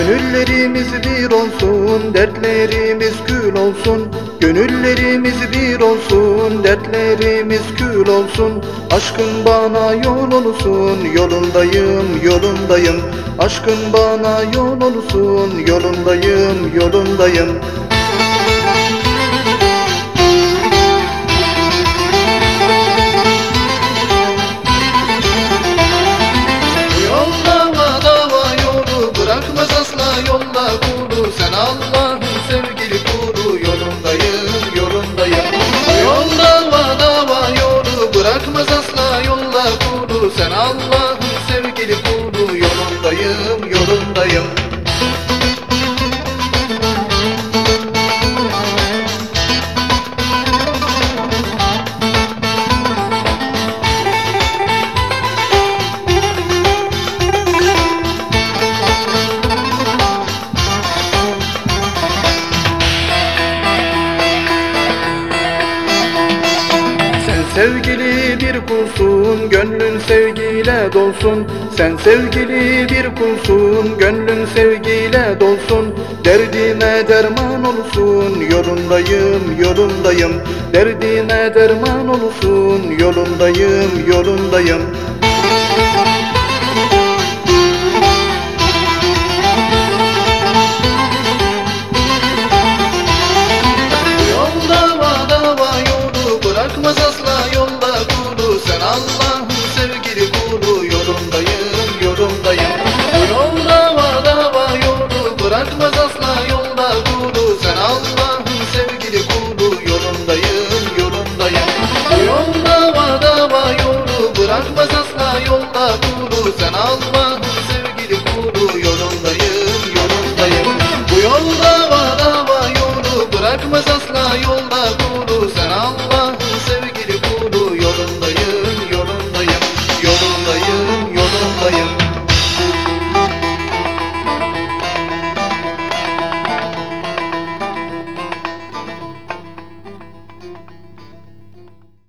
Gönüllerimiz bir olsun, dertlerimiz kül olsun. Gönüllerimiz bir olsun, dertlerimiz kül olsun. Aşkın bana yol olsun, yolundayım, yolundayım. Aşkın bana yol olsun, yolundayım, yolundayım Sen Allah'ın sevgili bir kulsun, gönlün sevgiyle dolsun. Sen sevgili bir kulsun, gönlün sevgiyle dolsun. Derdime derman olsun, yolundayım, yolundayım. Derdime derman olsun, yolundayım, yolundayım. Yolda kulu yolundayım yolundayım. Yolda dava yolu bırakmaz asla yolda kulu. Sen Allah'ın sevgili kulu yolundayım yolundayım. Yolda dava yolu bırakmaz asla yolda kulu. Sen Allah